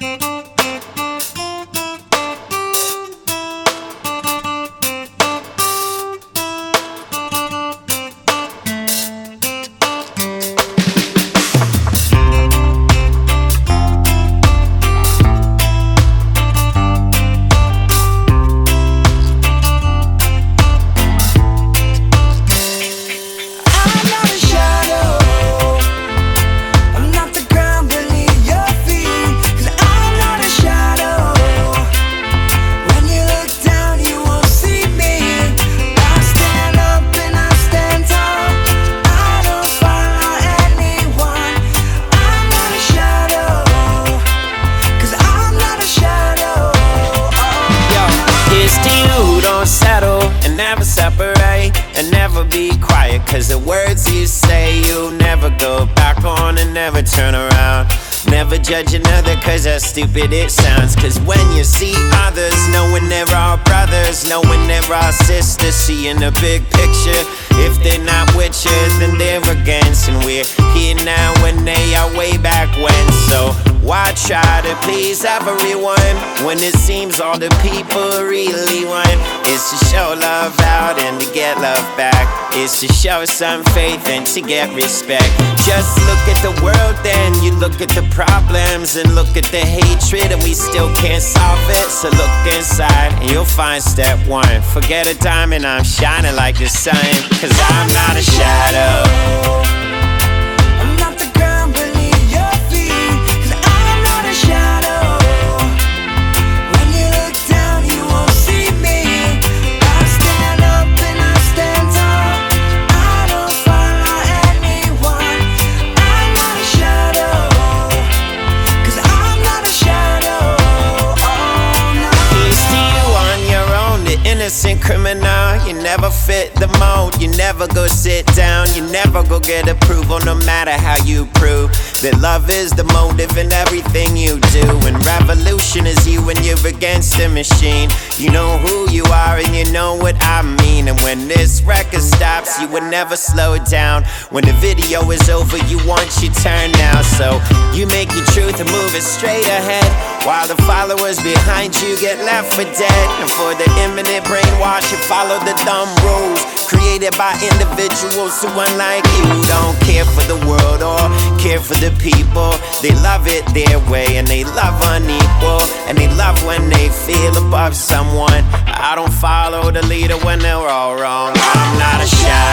I'm never separate and never be quiet. Cause the words you say you'll never go back on and never turn around. Never judge another cause how stupid it sounds. Cause when you see others, knowing they're our brothers, knowing they're our sisters, seeing the big picture. If they're not with you, then they're against. And we're here now when they are way back when. So why try to please everyone when it seems all the people really want is to show love out and to get love back? Is to show some faith and to get respect. Just look at the world, then you look at the problems and look at the hatred, and we still can't solve it. So look inside and you'll find step one. Forget a diamond, I'm shining like the sun. Cause I'm not a shadow. Innocent criminal. You never fit the mold, you never go sit down, you never go get approval, no matter how you prove that love is the motive in everything you do. And revolution is you when you're against the machine. You know who you are and you know what I mean. And when this record stops, you would never slow down. When the video is over, you want your turn now. So you make your truth and move it straight ahead. While the followers behind you get left for dead. And for the imminent brainwash, you follow the dumb rules created by individuals who, unlike you, don't care for the world or care for the people. They love it their way and they love unequal. And they love when they feel above someone. I don't follow the leader when they're all wrong. I'm not a shadow.